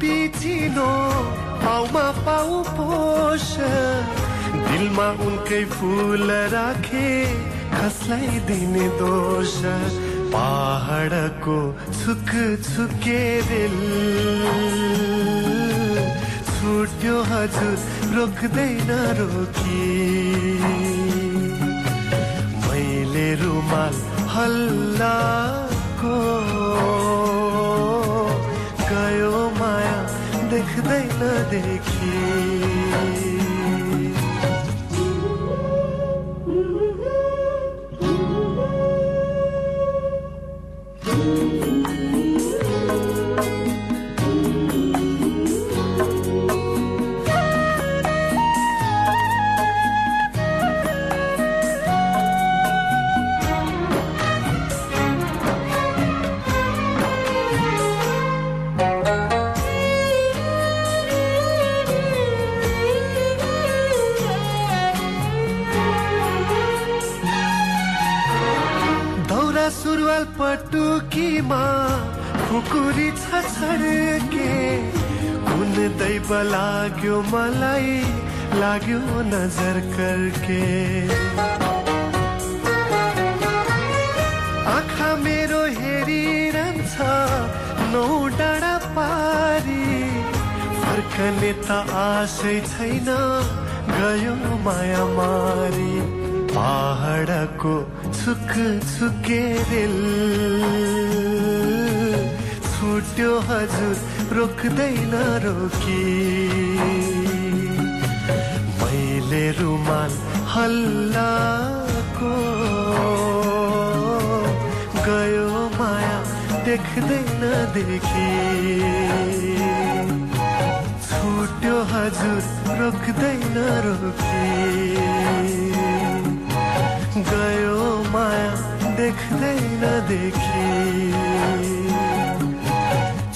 पिचिनो पाउमा पाउ पोष दिलमा उनकै फुल राखे कसलाई दिने दोष। पहाडको छुक छुके रेल छुट्यो हजुर रोक्दैन रोकी। मैले रुमाल हल्लाको गयो माया देख्दैन देखी। पटुकीमा खुकुरी छ छड्के। कुन दैव लाग्यो मलाई लाग्यो नजर करके। आँखा मेरो हेरिरहन्छ नौ डाँडा पारी। फर्कने त आशै छैन गयो माया मारी पहाडको छुक छुके रेल छुट्यो हजुर रोक्दैन रोकी मैले रुमाल हल्लाको गयो माया देख्दैन देखी छुट्यो हजुर रोक्दैन रोकी गयो माया देख्दैन देखी।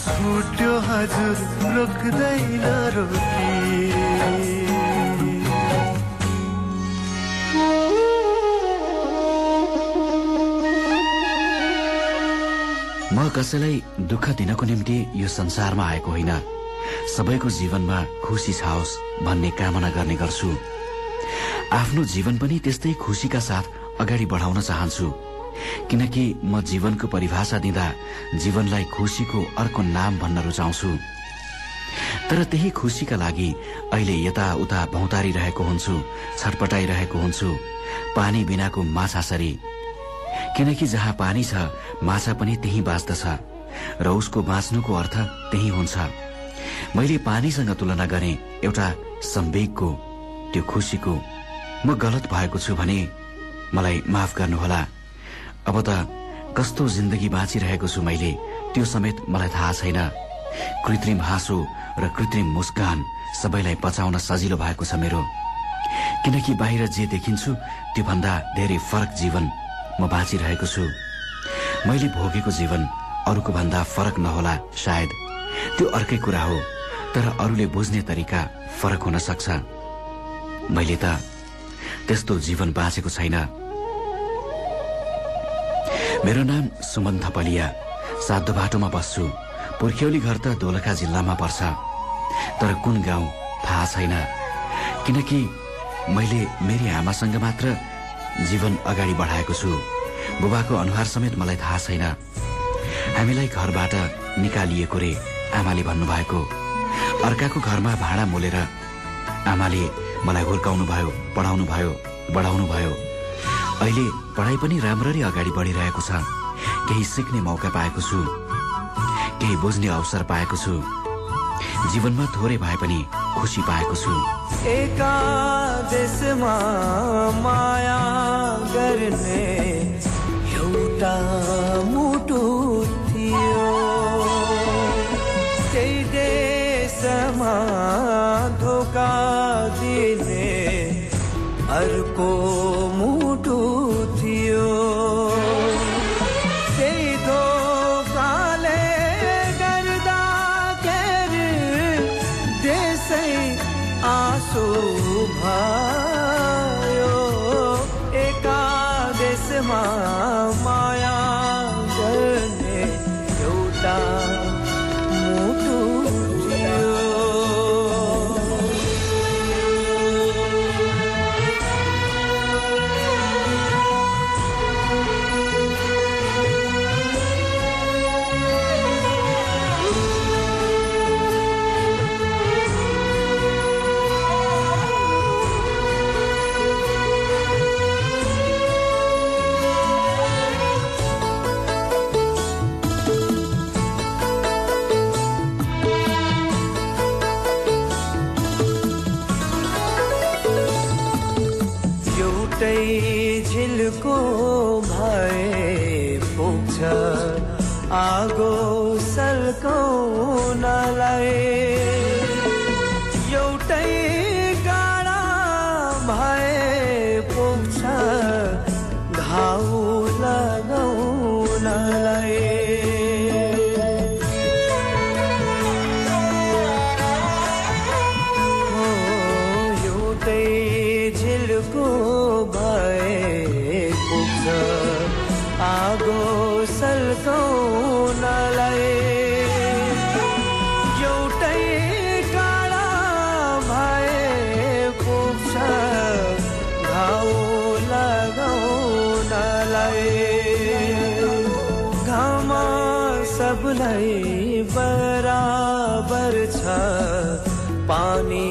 छुट्यो हजुर रोक्दैन रोकी। म कसैलाई दुःख दिनको निम्ति यो संसारमा आएको होइन। सबैको जीवनमा खुसी छाओस् भन्ने कामना गर्ने गर्छु। आफ्नो जीवन पनि त्यस्तै खुसीका साथ अगाडि बढाउन चाहन्छु। किनकि म जीवनको परिभाषा दिँदा जीवनलाई खुसीको अर्को नाम भन्न रुचाउँछु। तर त्यही खुसीका लागि अहिले यताउता भौतारिरहेको हुन्छु छटपटाइरहेको हुन्छु पानी बिनाको माछासरी किनकि जहाँ पानी छ माछा पनि त्यही बाँच्दछ र उसको बाँच्नुको अर्थ त्यही हुन्छ। मैले पानीसँग तुलना गरे एउटा सम्वेगको त्यो खुसीको म गलत भएको छु भने मलाई माफ गर्नुहोला। अब त कस्तो जिन्दगी बाँचिरहेको छु मैले त्यो समेत मलाई थाहा छैन। कृत्रिम हाँसो र कृत्रिम मुस्कान सबैलाई पचाउन सजिलो भएको छ मेरो। किनकि बाहिर जे देखिन्छु त्योभन्दा धेरै फरक जीवन म बाँचिरहेको छु। मैले भोगेको जीवन अरूको भन्दा फरक नहोला सायद। त्यो अर्कै कुरा हो तर अरूले बुझ्ने तरिका फरक हुन सक्छ। मैले त त्यस्तो जीवन बाँचेको छैन। मेरो नाम सुमन थपलिया। साधो बाटोमा बस्छु। पुर्ख्यौली घर त दोलखा जिल्लामा पर्छ। तर कुन गाउँ थाहा छैन। किनकि मैले मेरी आमासँग मात्र जीवन अगाडि बढाएको छु। बुबाको अनुहार समेत मलाई थाहा छैन। हामीलाई घरबाट निकालिएको रे आमाले भन्नुभएको। अर्काको घरमा भाँडा मोलेर आमाले मलाई हुर्काउनु भयो पढाउनु भयो बढाउनु भयो। अहिले पढाइ पनि राम्ररी अगाडि बढिरहेको छ। केही सिक्ने मौका पाएको छु। केही बुझ्ने अवसर पाएको छु। जीवनमा थोरै भए पनि खुसी पाएको छु। एउटा मुटु थियो। धोका अर्को सबलाई बराबर छ पानी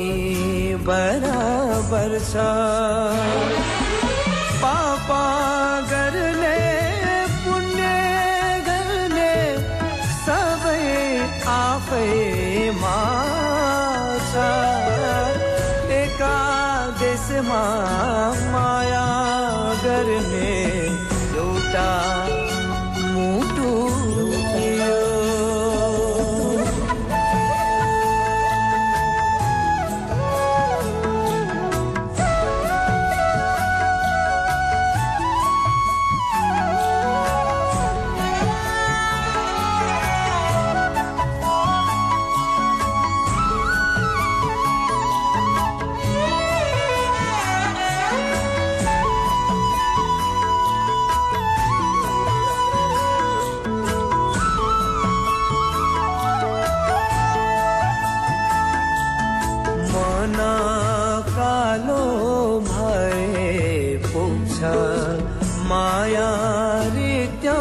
बराबर छ। Don't.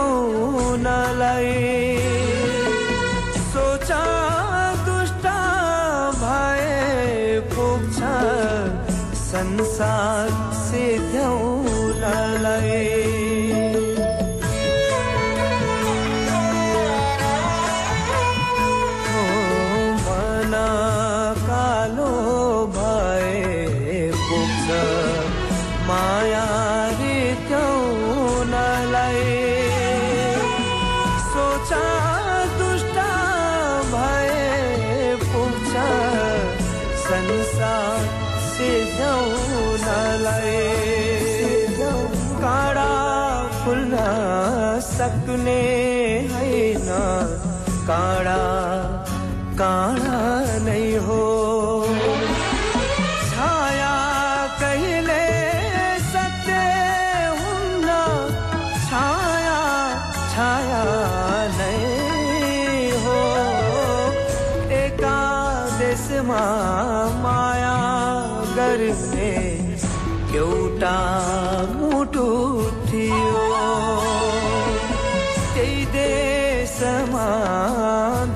देशमा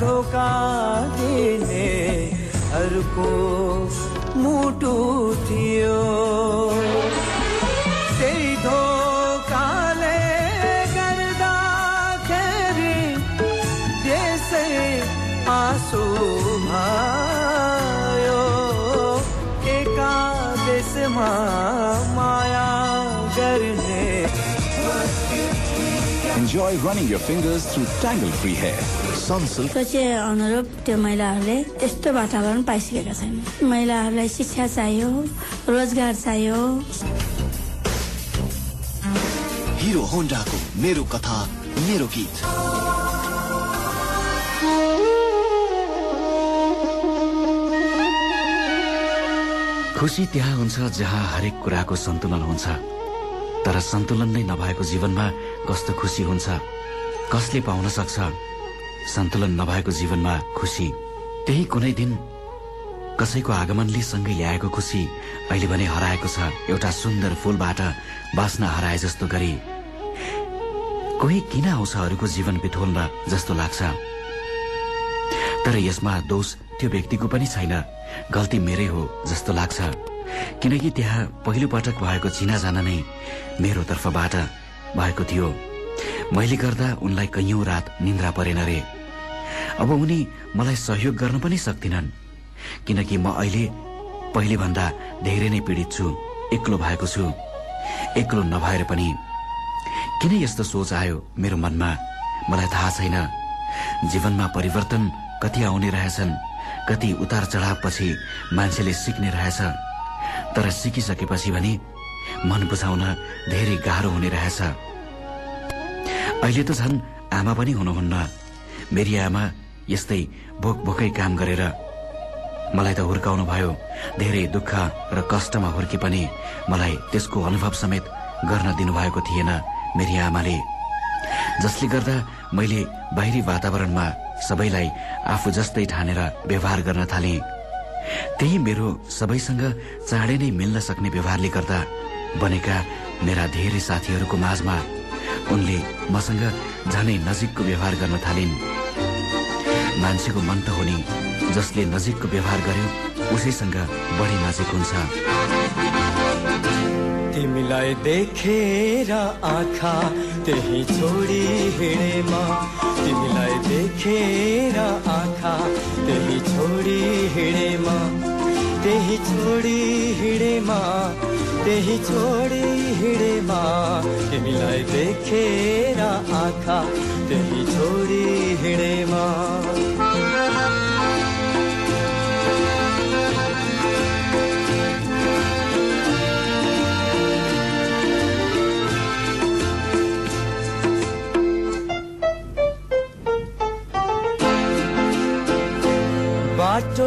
धोका दिने अर्को मुटु Enjoy running your fingers through tangle-free hair. Sunsilk त्यो चाहिँ अनुरूप त्यो महिलाहरूले त्यस्तो वातावरण पाइसकेका छैन। महिलाहरूलाई शिक्षा चाहियो रोजगार चाहियो। हिरो होन्डाको मेरो कथा मेरो गीत। खुसी त्यहाँ हुन्छ जहाँ हरेक कुराको सन्तुलन हुन्छ। सन्तुलन नै नभएको जीवनमा कस्तो खुसी हुन्छ? कसले पाउन सक्छ? सन्तुलन नभएको जीवनमा खुसी। त्यही कुनै दिन कसैको आगमनले सँगै ल्याएको खुसी अहिले भने हराएको छ। एउटा सुन्दर फूलबाट बाँच्न हराए जस्तो गरी। कोही किन आउँछ अरूको जीवन बिथोल्न जस्तो लाग्छ? तर यसमा दोष त्यो व्यक्तिको पनि छैन। गल्ती मेरै हो जस्तो लाग्छ। किनकि त्यहाँ पहिलो पटक भएको चिनाजाना नै मेरो तर्फबाट भएको थियो। मैले गर्दा उनलाई कैयौं रात निन्द्रा परेन रे। अब उनी मलाई सहयोग गर्न पनि सक्दिनन् किनकि म अहिले पहिले भन्दा धेरै नै पीडित छु एक्लो भएको छु एक्लो नभएर पनि। किन यस्तो सोच आयो मेरो मनमा? मलाई थाहा छैन। जीवनमा परिवर्तन कति आउने रहेछन् कति उतार चढावपछि मान्छेले सिक्ने रहेछ। तर सिकिसकेपछि भने मन बुझाउन धेरै गाह्रो हुने रहेछ। अहिले त झन् आमा पनि हुनुहुन्न। मेरी आमा यस्तै भोक भोकै काम गरेर मलाई त हुर्काउनु भयो। धेरै दुःख र कष्टमा हुर्के पनि मलाई त्यसको अनुभव समेत गर्न दिनुभएको थिएन मेरी आमाले। जसले गर्दा मैले बाहिरी वातावरणमा सबैलाई आफू जस्तै ठानेर व्यवहार गर्न थाले। त्यही मेरो सबैसँग चाँडै नै मिल्न सक्ने व्यवहारले गर्दा बनेका मेरा धेरै साथीहरूको माझमा उनले मसँग झनै नजिकको व्यवहार गर्न थालिन्। मान्छेको मन त हो नि जसले नजिकको व्यवहार गर्यो उसैसँग बढी नजिक हुन्छ। तिमीलाई देखेर आँखा त्यही छोडी हिँडेमा तिमीलाई देखेर आँखा त्यही छोडी हिँडेमा त्यही छोडी हिँडेमा त्यही छोडी हिँडेमा तिमीलाई देखेर आँखा त्यही छोडी हिँडेमा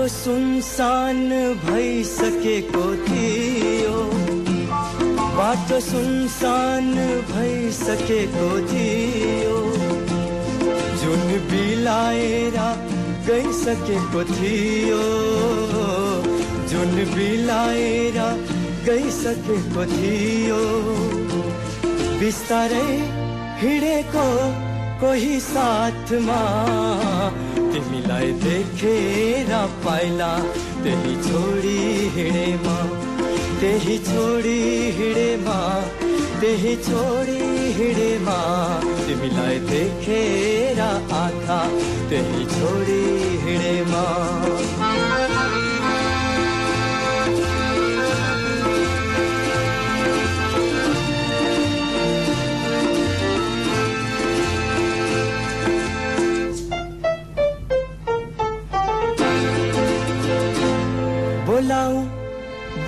बाटो सुनसान भइसकेको थियो। बाटो सुनसान भइसकेको थियो। जुन बिलाएर गइसकेको थियो। जुन बिलाएर गइसकेको थियो। बिस्तारै हिँडेको कोही साथमा। तिमीलाई देखेर पाइला त्यही छोडी हिँडेमा त्यही छोडी हिँडेमा त्यही छोडी हिँडेमा तिमीलाई देखेर आँखा त्यही छोडी हिँडेमा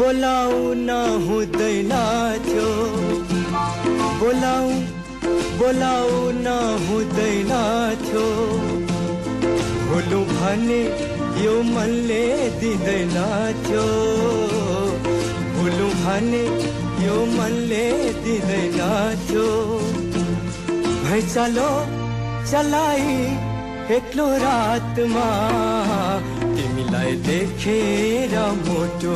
बोलाऊ न हुँदैन थियो। बोलाऊ बोलाऊ न हुँदैन थियो। भुलु भने यो मनले दिँदैन थियो। भुलु भने यो मनले दिँदैन थियो। भैँचालो चलाई एक्लो रातमा। तिमीलाई देखेर मोटो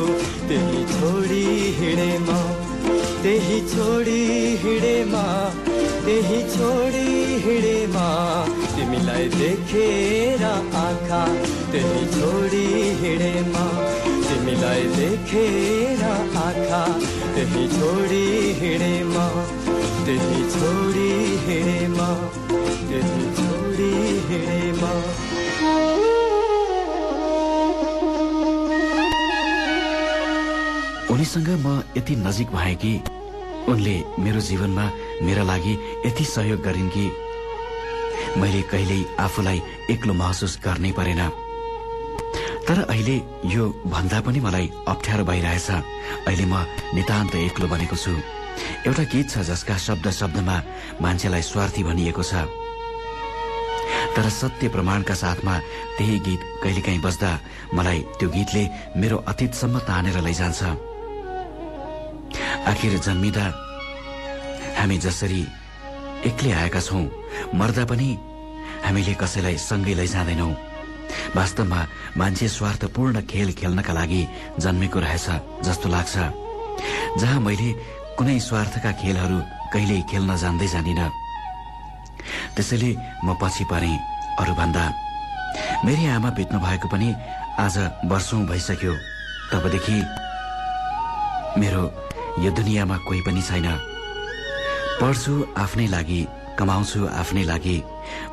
त्यही छोडी हिँडेमा त्यही छोडी हिँडेमा त्यही छोडी हिँडेमा तिमीलाई देखेर आँखा त्यही छोडी हिँडेमा तिमीलाई देखेर आँखा त्यही छोडी हिँडेमा त्यही छोडी हिँडेमा त्यही छोडी हिँडेमा। उनीसँग म यति नजिक भएँ कि उनले मेरो जीवनमा मेरा लागि यति सहयोग गरिन् कि मैले कहिल्यै आफूलाई एक्लो महसुस गर्नै परेन। तर अहिले यो भन्दा पनि मलाई अप्ठ्यारो भइरहेछ। अहिले म नितान्त एक्लो बनेको छु। एउटा गीत छ जसका शब्द शब्दमा मान्छेलाई स्वार्थी भनिएको छ। तर सत्य प्रमाणका साथमा त्यही गीत कहिलेकाहीँ बज्दा मलाई त्यो गीतले मेरो अतीतसम्म तानेर लैजान्छ। आखिर जन्मिँदा हामी जसरी एक्लै आएका छौँ मर्दा पनि हामीले कसैलाई सँगै लैजाँदैनौँ। वास्तवमा मान्छे स्वार्थपूर्ण खेल खेल्नका लागि जन्मेको रहेछ जस्तो लाग्छ। जहाँ मैले कुनै स्वार्थका खेलहरू कहिल्यै खेल्न जान्दै जानिन त्यसैले म पछि परे अरूभन्दा। मेरी आमा बित्नु भएको पनि आज वर्षौं भइसक्यो। तबदेखि मेरो यो दुनियाँमा कोही पनि छैन। पढ्छु आफ्नै लागि कमाउँछु आफ्नै लागि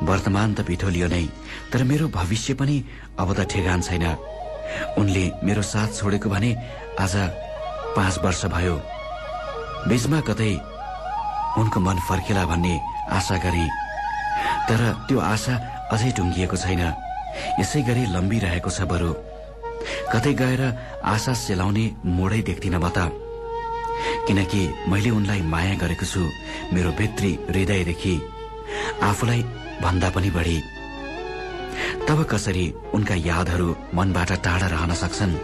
वर्तमान त पिठोलियो नै तर मेरो भविष्य पनि अब त ठेगान छैन। उनले मेरो साथ छोडेको भने आज पाँच वर्ष भयो। बीचमा कतै उनको मन फर्केला भन्ने आशा गरे तर त्यो आशा अझै टुङ्गिएको छैन। यसै गरी लम्बिरहेको छ बरु। कतै गएर आशा सेलाउने मोडै देख्दिन म त। किनकि मैले उनलाई माया गरेको छु। मेरो भित्री हृदयदेखि आफूलाई भन्दा पनि बढी। तब कसरी उनका यादहरू मनबाट टाढा रहन सक्छन्?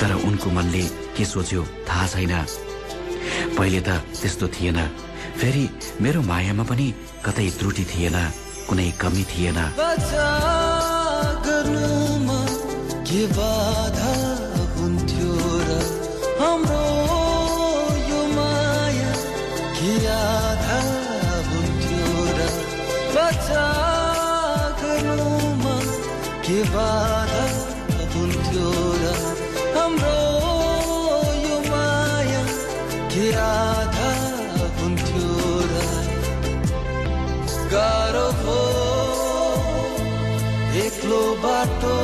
तर उनको मनले के सोच्यो थाहा छैन। पहिले त त्यस्तो थिएन। फेरि मेरो मायामा पनि कतै त्रुटि थिएन कुनै कमी थिएन। के बाधा हुन्थ्यो र हाम्रो बचा गर्नुमा के बाधा हुन्थ्यो र हाम्रो यो माया के आधा हुन्थ्यो र गाह्रो भो एक्लो बाटो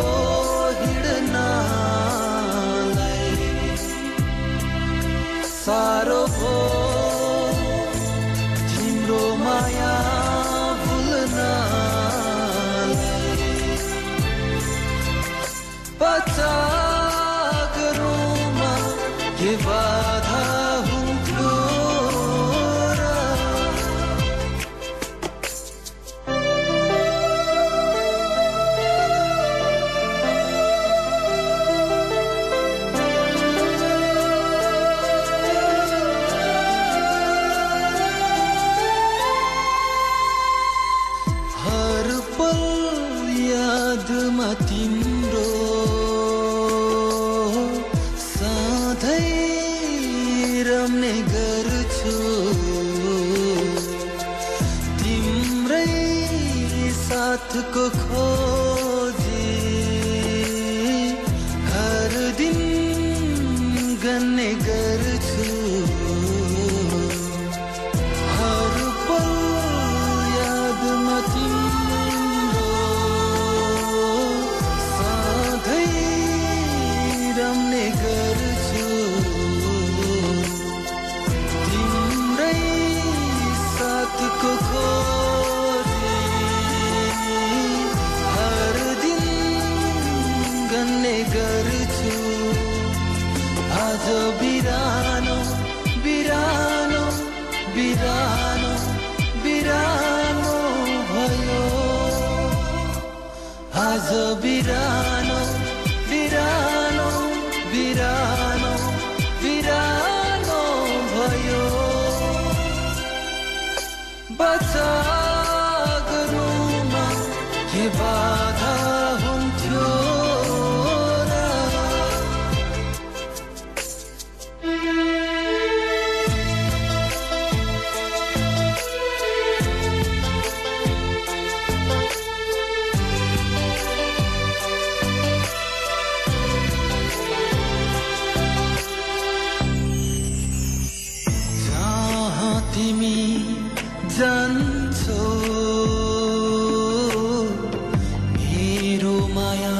मेरो माया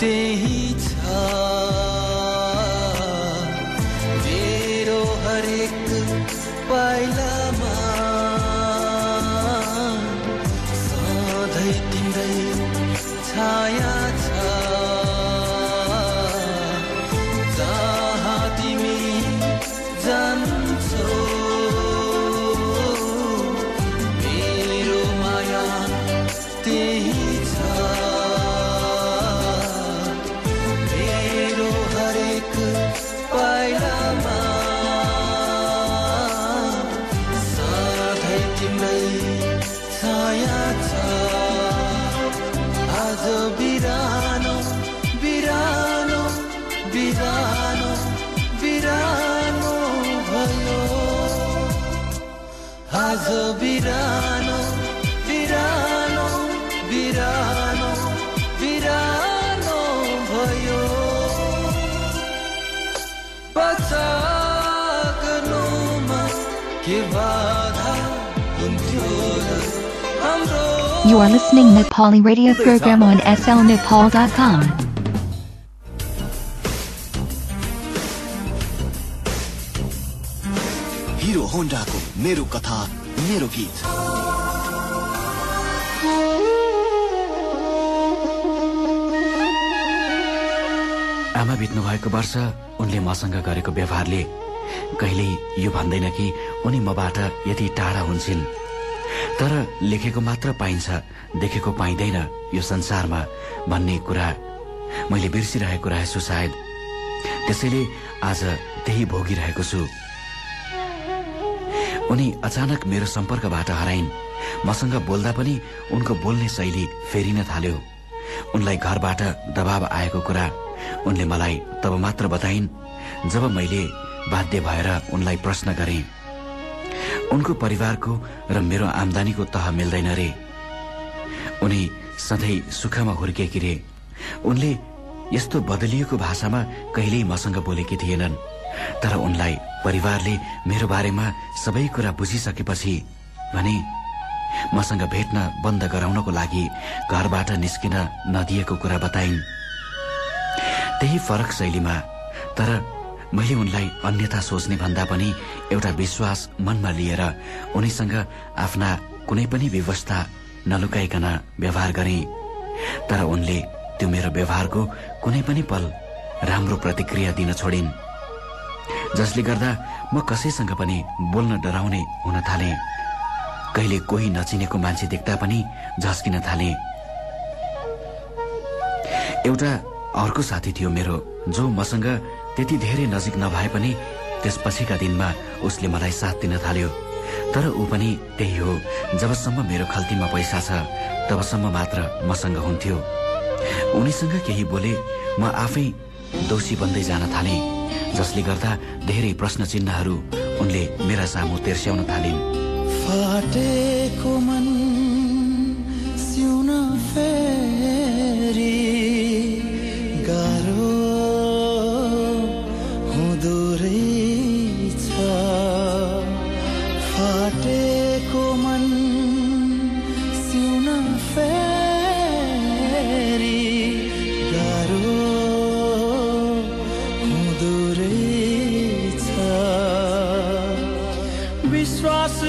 त्यही छ। मेरो हरेक पाइलामा You are listening Nepali radio program on slnepal.com. होन्डाको मेरो कथा मेरो गीत आमा बित्नु भएको वर्ष उनले मसँग गरेको व्यवहारले कहिल्यै यो भन्दैन कि उनी मबाट यति टाढा हुन्छन् तर लेखेको मात्र पाइन्छ देखेको पाइँदैन यो संसारमा भन्ने कुरा। मैले बिर्सिरहेको रहेछु सायद। त्यसैले आज त्यही भोगिरहेको छु। उनी अचानक मेरो सम्पर्कबाट हराइन्। मसँग बोल्दा पनि उनको बोल्ने शैली फेरिन थाल्यो। उनलाई घरबाट दबाव आएको कुरा उनले मलाई तब मात्र बताइन् जब मैले बाध्य भएर उनलाई प्रश्न गरे। उनको परिवारको र मेरो आमदानीको तह मिल्दैन रे। उनी सधैँ सुखमा हुर्केकी रे। उनले यस्तो बदलिएको भाषामा कहिल्यै मसँग बोलेकी थिएनन्। तर उनलाई परिवारले मेरो बारेमा सबै कुरा बुझिसकेपछि भने मसँग भेट्न बन्द गराउनको लागि घरबाट निस्किन नदिएको कुरा बताइन्। त्यही फरक शैलीमा तर मैले उनलाई अन्यथा सोच्ने भन्दा पनि एउटा विश्वास मनमा लिएर उनीसँग आफ्ना कुनै पनि व्यवस्था नलुकाइकन व्यवहार गरे। तर उनले त्यो मेरो व्यवहारको कुनै पनि पल राम्रो प्रतिक्रिया दिन छोडिन्। जसले गर्दा म कसैसँग पनि बोल्न डराउने हुन थाले। कहिले कोही नचिनेको मान्छे देख्दा पनि झस्किन थाले। एउटा अर्को साथी थियो मेरो जो मसँग त्यति धेरै नजिक नभए पनि त्यसपछिका दिनमा उसले मलाई साथ दिन थाल्यो। तर ऊ पनि त्यही हो जबसम्म मेरो खल्तीमा पैसा छ तबसम्म मात्र मसँग हुन्थ्यो। उनीसँग केही बोले म आफै दोषी बन्दै जान थाले जसले गर्दा धेरै प्रश्न चिन्हहरू उनले मेरा सामु तेर्स्याउन थालिन्।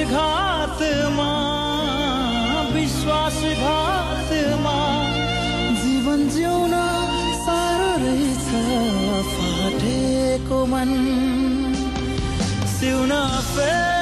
विश्वासघातमा विश्वासघातमा जीवन जिउन साह्रो रहेछ फाटेको मन। सिउन फेरि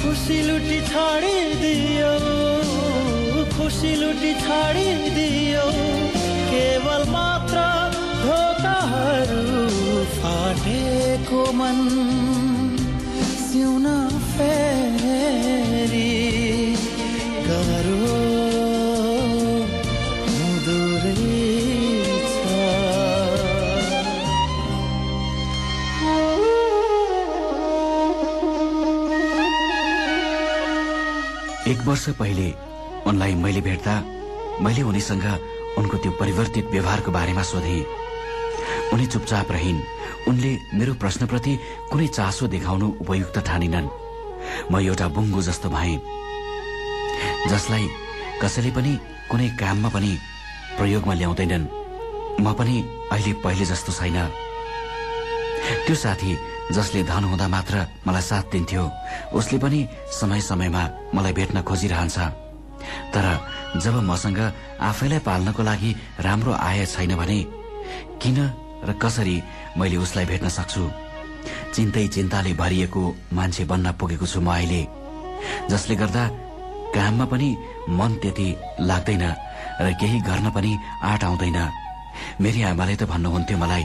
खुसी लुटी छाडी दियो खुसी लुटी छाडी दियो केवल मात्र फाटेको मन। सिउन फेर वर्ष पहिले उनलाई मैले भेट्दा मैले उनीसँग उनको त्यो परिवर्तित व्यवहारको बारेमा सोधे। उनी चुपचाप रहिन्। उनले मेरो प्रश्नप्रति कुनै चासो देखाउनु उपयुक्त ठानिनन्। म एउटा बुङ्गो जस्तो भएँ जसलाई कसैले पनि कुनै काममा पनि प्रयोगमा ल्याउँदैनन्। म पनि अहिले पहिले जस्तो छैन। त्यो साथी जसले धन हुँदा मात्र मलाई साथ दिन्थ्यो उसले पनि समय समयमा मलाई भेट्न खोजिरहन्छ। तर जब मसँग आफैलाई पाल्नको लागि राम्रो आय छैन भने किन र कसरी मैले उसलाई भेट्न सक्छु? चिन्तै चिन्ताले भरिएको मान्छे बन्न पुगेको छु म अहिले जसले गर्दा काममा पनि मन त्यति लाग्दैन र केही गर्न पनि आँट आउँदैन। मेरी आमाले त भन्नुहुन्थ्यो मलाई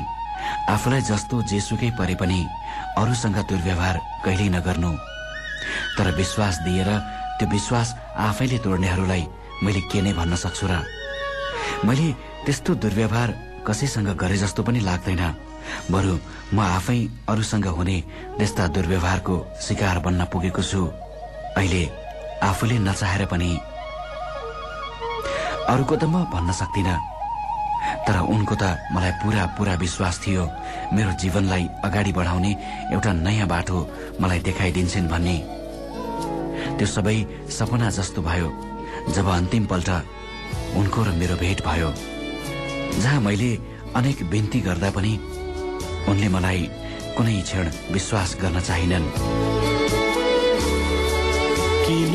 आफूलाई जस्तो जेसुकै परे पनि अरूसँग दुर्व्यवहार कहिल्यै नगर्नु। तर विश्वास दिएर त्यो विश्वास आफैले तोड्नेहरूलाई मैले के नै भन्न सक्छु र? मैले त्यस्तो दुर्व्यवहार कसैसँग गरे जस्तो पनि लाग्दैन। बरु म आफै अरूसँग हुने त्यस्ता दुर्व्यवहारको शिकार बन्न पुगेको छु। अहिले आफूले नचाहेर पनि। अरूको त म भन्न सक्दिन। तर उनको त मलाई पुरा पुरा विश्वास थियो। मेरो जीवनलाई अगाडि बढाउने एउटा नयाँ बाटो मलाई देखाइदिन्छन् भन्ने। त्यो सबै सपना जस्तो भयो। जब अन्तिम पल्ट उनको र मेरो भेट भयो जहाँ मैले अनेक बिन्ती गर्दा पनि उनले मलाई कुनै क्षण विश्वास गर्न चाहिनन्। किन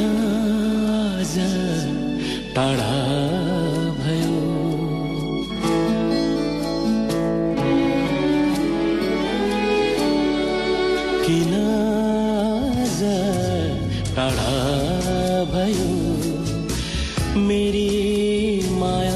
टाढा भयो। मेरी मायालु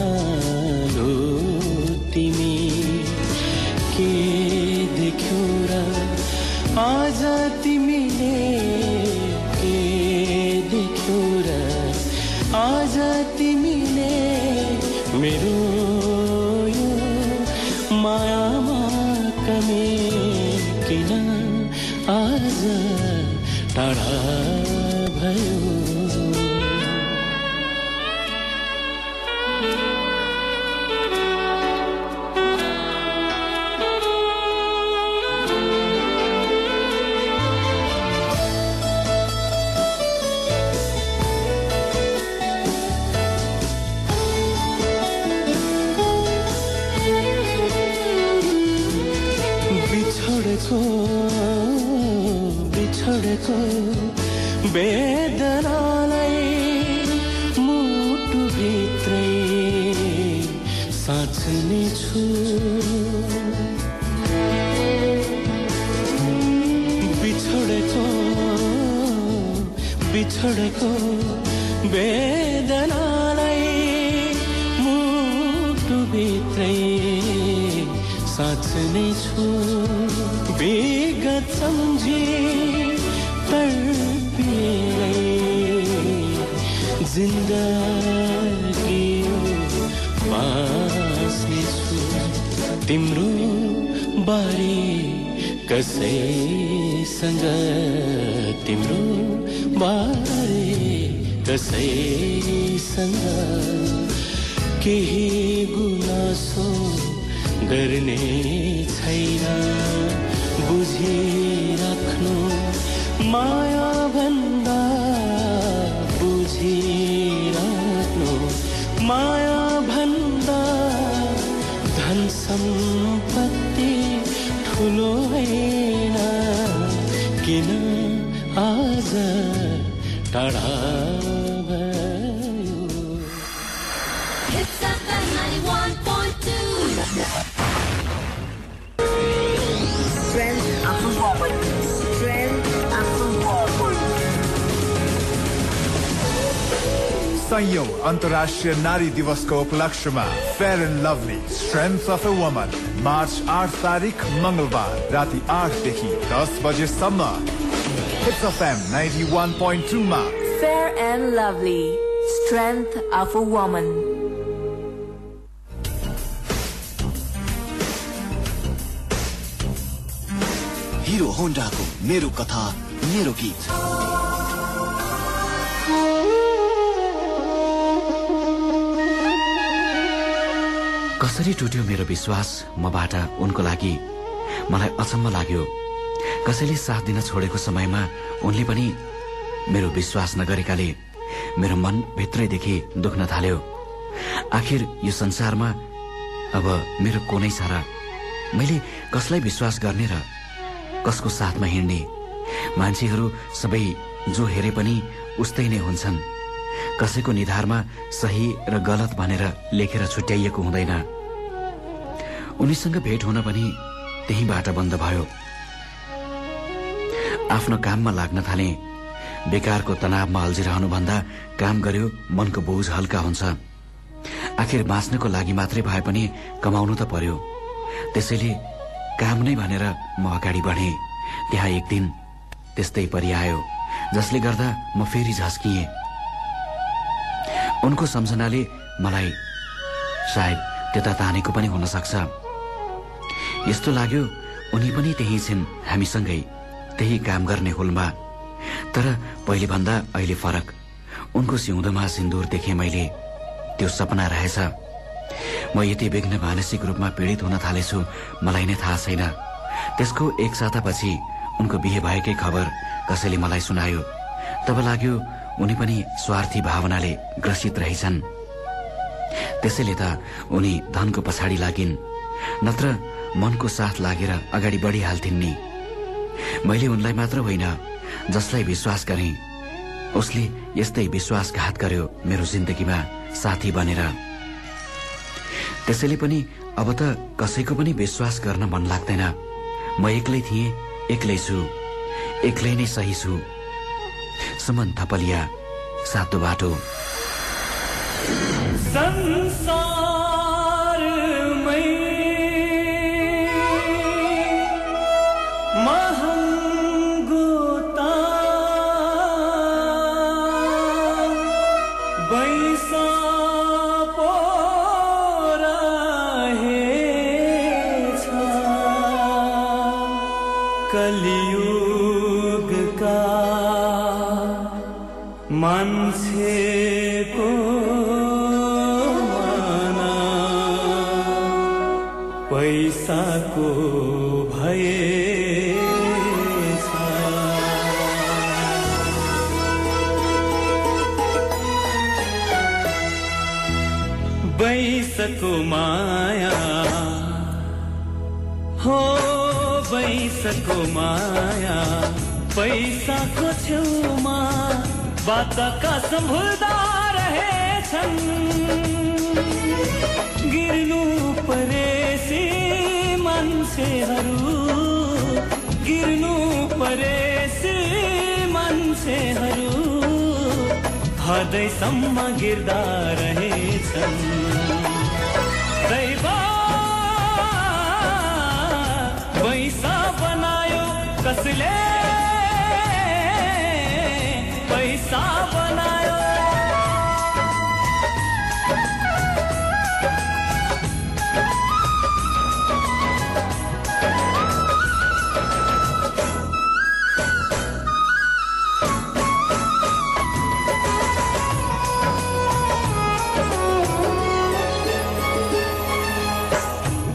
बिछोडेको वेदनालाई मुटु भित्रै साँच्ने छु विगत सम्झी तडपिएरै जिन्दगी बाँच्ने छु तिम्रो बारे कसैसँग तिम्रो बारे कसैसँग केही गुनासो गर्ने छैन। बुझिराख्नु माया भन्दा बुझिराख्नु माया भन्दा धन सम्पत्ति ठुलो होइन। किन आज टाढा कैयौं अन्तर्राष्ट्रिय नारी दिवसको उपलक्ष्यमा fair and lovely strength of a woman March आठ तारिक मङ्गलबार राति आठदेखि दस बजेसम्म hits FM ninety one point टूमा Fair and lovely. Strength of a woman. Hero होन्डाको मेरो कथा मेरो गीत कसरी टुट्यो मेरो विश्वास? मबाट उनको लागि मलाई अचम्म लाग्यो। कसैले साथ दिन छोडेको समयमा उनले पनि मेरो विश्वास नगरेकाले मेरो मन भित्रैदेखि दुख्न थाल्यो। आखिर यो संसारमा अब मेरो को नै छ र मैले कसलाई विश्वास गर्ने र कसको साथमा हिँड्ने? मान्छेहरू सबै जो हेरे पनि उस्तै नै हुन्छन्। कसैको निधारमा सही र गलत भनेर लेखेर छुट्याइएको हुँदैन। उनीसँग भेट हुन पनि त्यहीबाट बन्द भयो। आफ्नो काममा लाग्न थाले बेकारको तनावमा अल्झिरहनुभन्दा काम गर्यो मनको बोझ हल्का हुन्छ। आखिर बाँच्नको लागि मात्रै भए पनि कमाउनु त पर्यो। त्यसैले काम नै भनेर म अगाडि बढे। त्यहाँ एक दिन त्यस्तै परिआयो जसले गर्दा म फेरि झस्किएँ। उनको सम्झनाले मलाई सायद त्यता तानेको पनि हुन सक्छ यस्तो लाग्यो उनी पनि त्यही छिन् हामीसँगै त्यही काम गर्ने हुलमा। तर पहिले भन्दा अहिले फरक। उनको सिउँदोमा सिन्दुर देखेँ मैले। त्यो सपना रहेछ। म यति विघ्न मानसिक रूपमा पीडित हुन थालेछु मलाई नै थाहा छैन। त्यसको एक सातापछि उनको बिहे भएकै खबर कसैले मलाई सुनायो। तब लाग्यो उनी पनि स्वार्थी भावनाले ग्रसित रहेछन्। त्यसैले त उनी धनको पछाडि लागिन् नत्र मनको साथ लागेर अगाडि बढिहाल्थिन् नि। मैले उनलाई मात्र होइन जसलाई विश्वास गरे। उसले यस्तै विश्वासघात गर्यो मेरो जिन्दगीमा साथी बनेर। त्यसैले पनि अब त कसैको पनि विश्वास गर्न मन लाग्दैन। म एक्लै थिएँ एक्लै छु एक्लै नै सही छु। सुमन थपलिया सातो बाटो कसले पैसा बनायो।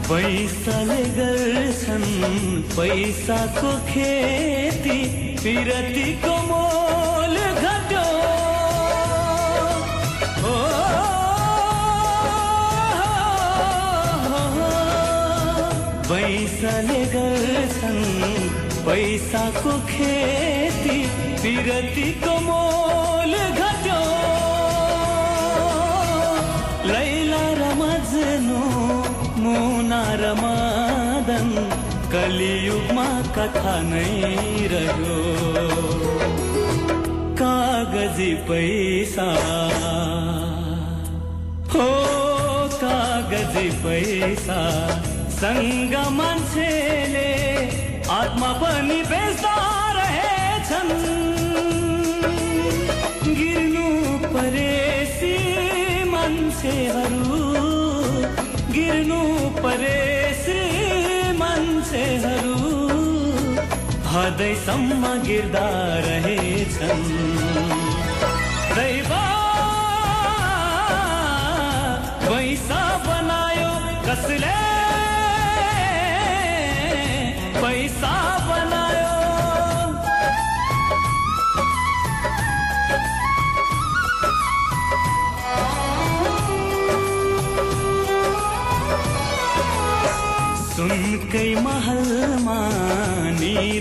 पैसाले गर्छन् पैसाको खेती पिरतीको मोल घट्यो। हो, पैसाले गर्छन् पैसाको खेती पिरतीको मोल घट्यो। लैला र मज्नु मुना र कलियुगमा कथा नै रह्यो। काग कागजी पैसा। हो कागजी पैसा। सँग मान्छेले आत्मा पनि बेच्दा रहेछन्। गिर्नु परेसी मान्छेहरू। गिर्नु परेसी मान्छेहरू हदैसम्म गिर्दा रहेछन्। पैसा बनायो कसले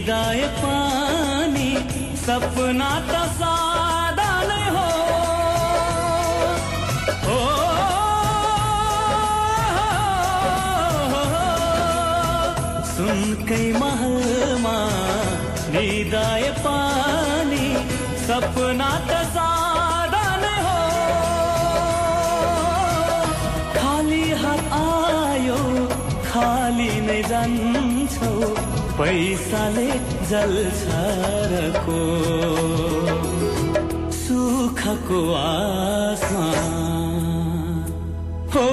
निदाय पानी सपना त पैसाले जल्छ रको सुखको आसमा। हो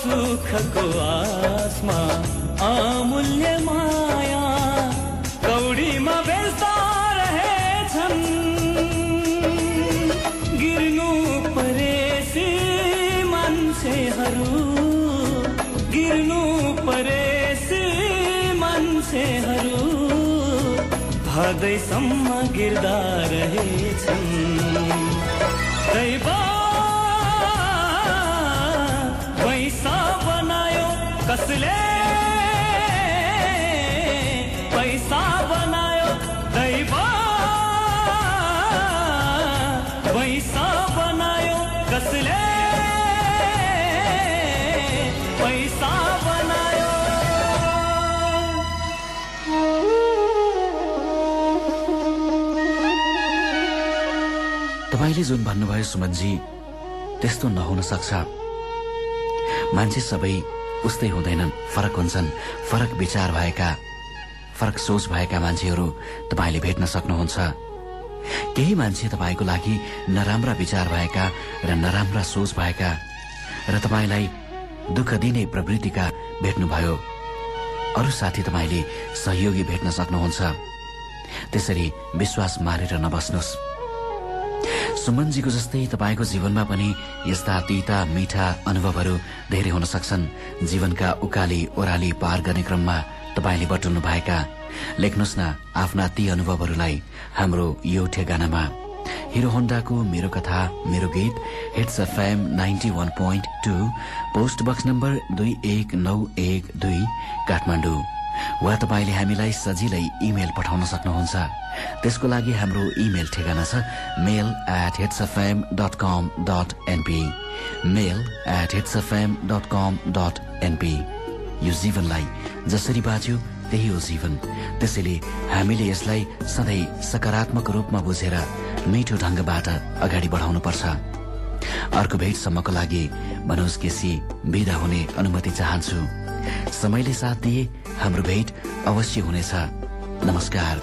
सुखको आसमा अमूल्य माया हदैसम्म गिर्दा रहेछन् दैव पैसा बनायो कसले? तपाईँले जुन भन्नुभयो सुमनजी। त्यस्तो नहुन सक्छ। मान्छे सबै उस्तै हुँदैनन्। फरक हुन्छन्। फरक विचार भएका फरक सोच भएका मान्छेहरू तपाईँले भेट्न सक्नुहुन्छ। केही मान्छे तपाईँको लागि नराम्रा विचार भएका र नराम्रा सोच भएका र तपाईँलाई दुःख दिने प्रवृत्तिका भेट्नुभयो। अरू साथी तपाईँले सहयोगी भेट्न सक्नुहुन्छ। त्यसरी विश्वास मारेर नबस्नुहोस्। सुमनजीको जस्तै तपाईँको जीवनमा पनि यस्ता तिता मिठा अनुभवहरू धेरै हुन सक्छन्। जीवनका उकाली ओह्राली पार गर्ने क्रममा तपाईँले बटुल्नु भएका लेख्नुहोस् न आफ्ना ती अनुभवहरूलाई हाम्रो यो ठेगानामा। हिरो होन्डाको मेरो कथा मेरो गीत hits FM ninety one point two post box number दुई एक नौ एक दुई काठमाडौँ। वा तपाईँले हामीलाई सजिलै इमेल पठाउन सक्नुहुन्छ। त्यसको लागि हाम्रो इमेल ठेगाना छ mail at hits FM dot com dot NP mail at hits FM dot com dot NP यो जीवनलाई जसरी बाँच्यो त्यही हो जीवन। त्यसैले हामीले यसलाई सधैँ सकारात्मक रूपमा बुझेर मिठो ढङ्गबाट अगाडि बढाउनु पर्छ अर्को भेटसम्मको लागि मनोज केसी विदा हुने अनुमति चाहन्छु। समयले साथ दिए हाम्रो भेट अवश्य हुनेछ। नमस्कार।